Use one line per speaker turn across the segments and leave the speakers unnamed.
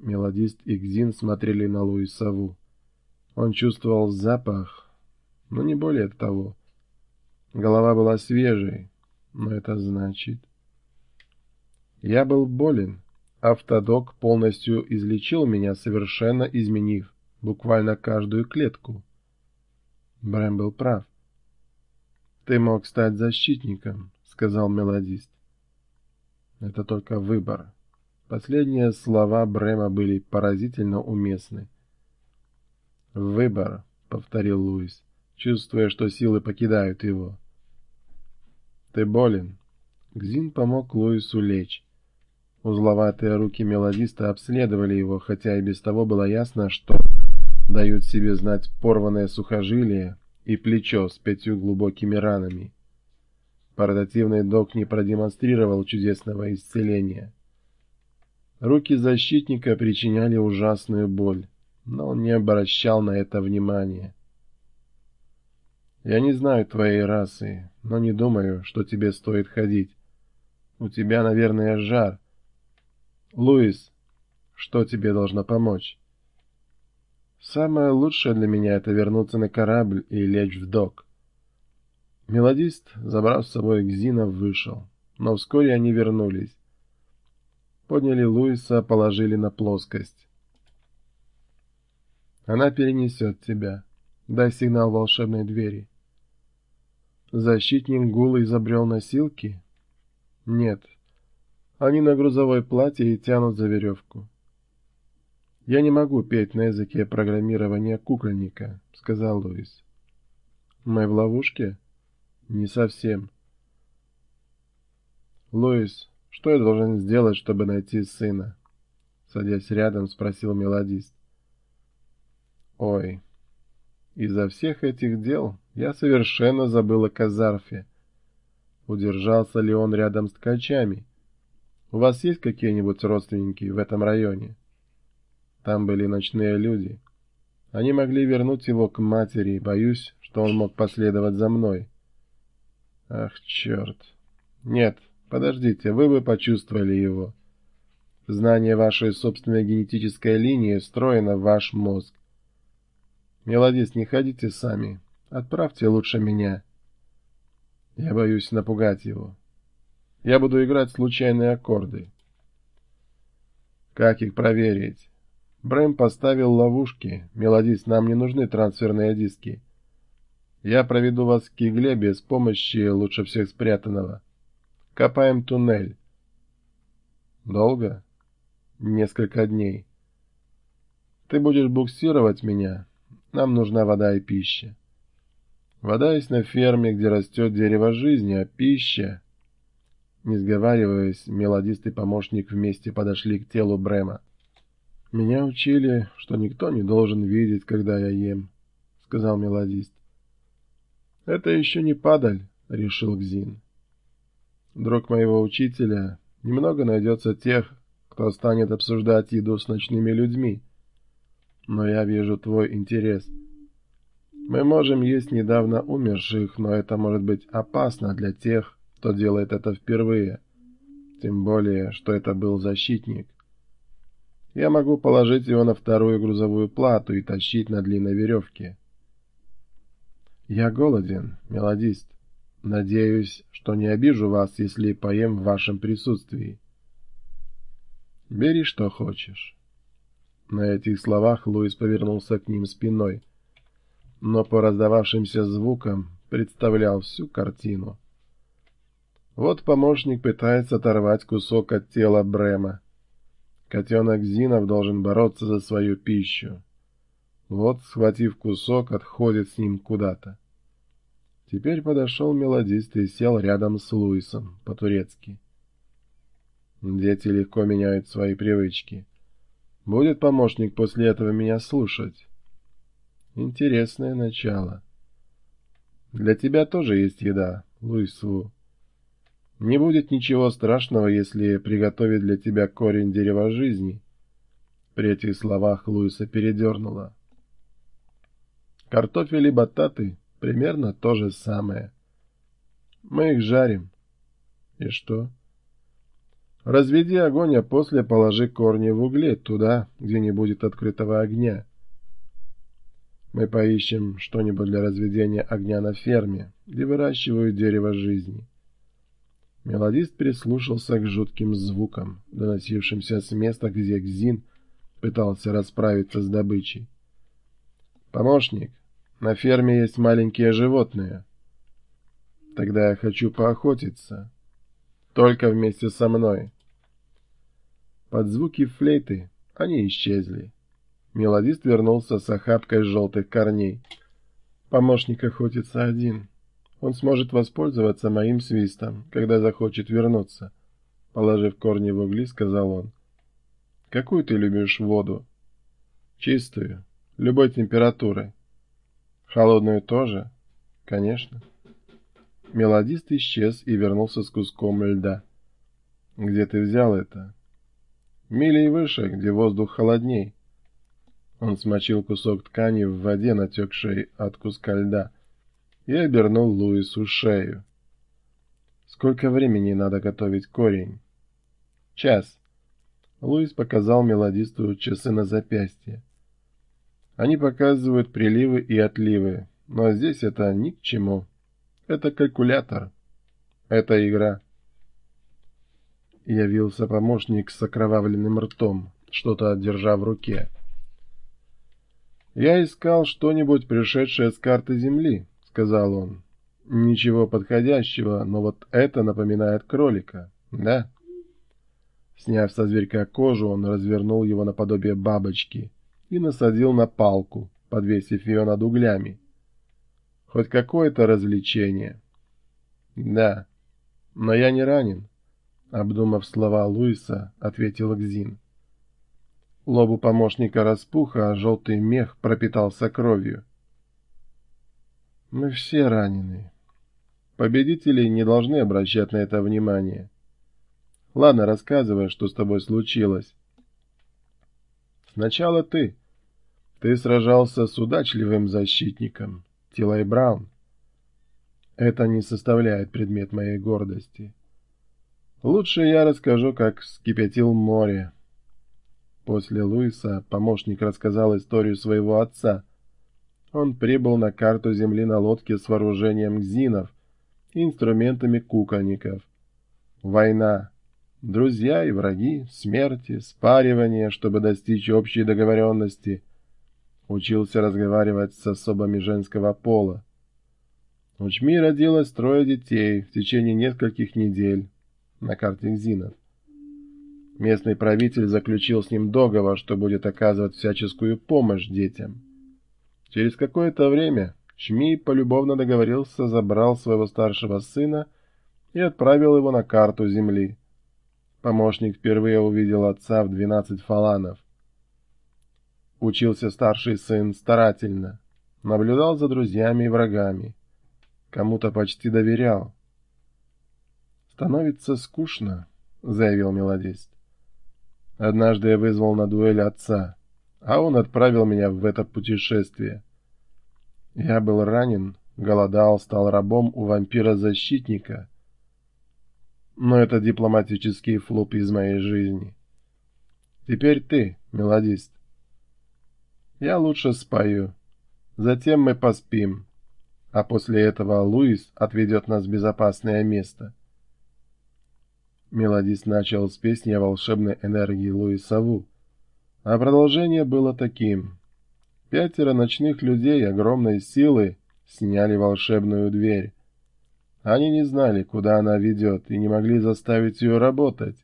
Мелодист и Гзин смотрели на Луисову. Он чувствовал запах, но не более того. Голова была свежей, но это значит... Я был болен. Автодок полностью излечил меня, совершенно изменив буквально каждую клетку. Брэм был прав. «Ты мог стать защитником», — сказал мелодист. «Это только выбор». Последние слова Брэма были поразительно уместны. «Выбор», — повторил Луис, чувствуя, что силы покидают его. «Ты болен». Гзин помог Луису лечь. Узловатые руки мелодиста обследовали его, хотя и без того было ясно, что дают себе знать порванное сухожилие и плечо с пятью глубокими ранами. Портативный док не продемонстрировал чудесного исцеления. Руки защитника причиняли ужасную боль, но он не обращал на это внимания. «Я не знаю твоей расы, но не думаю, что тебе стоит ходить. У тебя, наверное, жар. Луис, что тебе должно помочь?» Самое лучшее для меня — это вернуться на корабль и лечь в док. Мелодист, забрав с собой Гзина, вышел, но вскоре они вернулись. Подняли Луиса, положили на плоскость. Она перенесет тебя. Дай сигнал волшебной двери. Защитник Гула изобрел носилки? Нет. Они на грузовой плате и тянут за веревку. «Я не могу петь на языке программирования кукольника», — сказал Луис. «Мы в ловушке?» «Не совсем». «Луис, что я должен сделать, чтобы найти сына?» Садясь рядом, спросил мелодист. «Ой, из-за всех этих дел я совершенно забыл о Казарфе. Удержался ли он рядом с ткачами? У вас есть какие-нибудь родственники в этом районе?» Там были ночные люди. Они могли вернуть его к матери, боюсь, что он мог последовать за мной. Ах, черт. Нет, подождите, вы бы почувствовали его. Знание вашей собственной генетической линии встроено в ваш мозг. Мелодист, не ходите сами. Отправьте лучше меня. Я боюсь напугать его. Я буду играть случайные аккорды. Как их проверить? Брэм поставил ловушки. Мелодист, нам не нужны трансферные диски. Я проведу вас к игле без помощи лучше всех спрятанного. Копаем туннель. Долго? Несколько дней. Ты будешь буксировать меня. Нам нужна вода и пища. Вода есть на ферме, где растет дерево жизни, а пища... Не сговариваясь, мелодист и помощник вместе подошли к телу Брэма. «Меня учили, что никто не должен видеть, когда я ем», — сказал мелодист. «Это еще не падаль», — решил Гзин. «Друг моего учителя, немного найдется тех, кто станет обсуждать еду с ночными людьми. Но я вижу твой интерес. Мы можем есть недавно умерших, но это может быть опасно для тех, кто делает это впервые. Тем более, что это был защитник. Я могу положить его на вторую грузовую плату и тащить на длинной веревке. Я голоден, мелодист. Надеюсь, что не обижу вас, если поем в вашем присутствии. Бери, что хочешь. На этих словах Луис повернулся к ним спиной, но по раздававшимся звукам представлял всю картину. Вот помощник пытается оторвать кусок от тела Брема. Котенок Зинов должен бороться за свою пищу. Вот, схватив кусок, отходит с ним куда-то. Теперь подошел мелодист и сел рядом с Луисом, по-турецки. Дети легко меняют свои привычки. Будет помощник после этого меня слушать? Интересное начало. Для тебя тоже есть еда, Луису. Не будет ничего страшного, если приготовить для тебя корень дерева жизни. При этих словах Луиса передернула. Картофель и бататы примерно то же самое. Мы их жарим. И что? Разведи огонь, а после положи корни в угле туда, где не будет открытого огня. Мы поищем что-нибудь для разведения огня на ферме, где выращивают дерево жизни. Мелодист прислушался к жутким звукам, доносившимся с места, где Гзин пытался расправиться с добычей. «Помощник, на ферме есть маленькие животные. Тогда я хочу поохотиться. Только вместе со мной». Под звуки флейты они исчезли. Мелодист вернулся с охапкой желтых корней. Помощник охотится один. Он сможет воспользоваться моим свистом, когда захочет вернуться. Положив корни в угли, сказал он. Какую ты любишь воду? Чистую, любой температуры. Холодную тоже? Конечно. Мелодист исчез и вернулся с куском льда. Где ты взял это? Милей выше, где воздух холодней. Он смочил кусок ткани в воде, натекшей от куска льда и обернул Луису шею. «Сколько времени надо готовить корень?» «Час». Луис показал мелодисту часы на запястье. Они показывают приливы и отливы, но здесь это ни к чему. Это калькулятор. Это игра. Явился помощник с окровавленным ртом, что-то держа в руке. Я искал что-нибудь, пришедшее с карты Земли, — сказал он. «Ничего подходящего, но вот это напоминает кролика, да?» Сняв со зверька кожу, он развернул его наподобие бабочки и насадил на палку, подвесив ее над углями. Хоть какое-то развлечение. «Да, но я не ранен», — обдумав слова Луиса, ответил Гзин. Лобу помощника распуха, а желтый мех пропитался кровью. Мы все ранены. Победители не должны обращать на это внимание. Ладно, рассказывай, что с тобой случилось. Сначала ты. Ты сражался с удачливым защитником, Тилай Браун. Это не составляет предмет моей гордости. Лучше я расскажу, как вскипятил море. После Луиса помощник рассказал историю своего отца — он прибыл на карту Земли на лодке с вооружением гзинов и инструментами кукольников. Война. Друзья и враги, смерти, спаривание, чтобы достичь общей договоренности. Учился разговаривать с особами женского пола. У Чми родилось трое детей в течение нескольких недель на карте Гзинов. Местный правитель заключил с ним договор, что будет оказывать всяческую помощь детям. Через какое-то время Чми полюбовно договорился, забрал своего старшего сына и отправил его на карту земли. Помощник впервые увидел отца в двенадцать фаланов. Учился старший сын старательно, наблюдал за друзьями и врагами, кому-то почти доверял. «Становится скучно», — заявил мелодист. «Однажды я вызвал на дуэль отца» а он отправил меня в это путешествие. Я был ранен, голодал, стал рабом у вампира-защитника. Но это дипломатический флоп из моей жизни. Теперь ты, мелодист. Я лучше спою. Затем мы поспим. А после этого Луис отведет нас в безопасное место. Мелодист начал с песни о волшебной энергии Луиса Ву. А продолжение было таким. Пятеро ночных людей огромной силы сняли волшебную дверь. Они не знали, куда она ведет, и не могли заставить ее работать.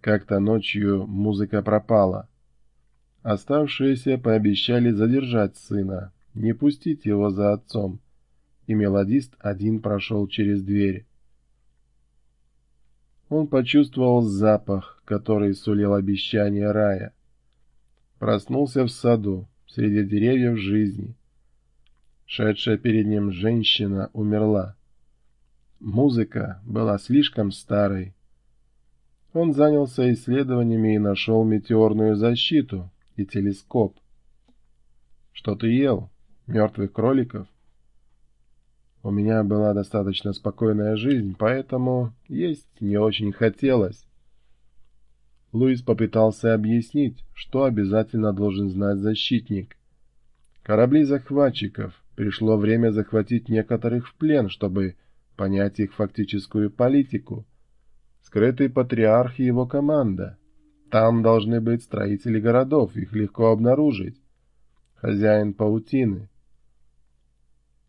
Как-то ночью музыка пропала. Оставшиеся пообещали задержать сына, не пустить его за отцом, и мелодист один прошел через дверь. Он почувствовал запах, который сулил обещание рая. Проснулся в саду, среди деревьев жизни. Шедшая перед ним женщина умерла. Музыка была слишком старой. Он занялся исследованиями и нашел метеорную защиту и телескоп. Что ты ел? Мертвых кроликов? У меня была достаточно спокойная жизнь, поэтому есть не очень хотелось. Луис попытался объяснить, что обязательно должен знать защитник. Корабли захватчиков. Пришло время захватить некоторых в плен, чтобы понять их фактическую политику. Скрытый патриарх и его команда. Там должны быть строители городов, их легко обнаружить. Хозяин паутины.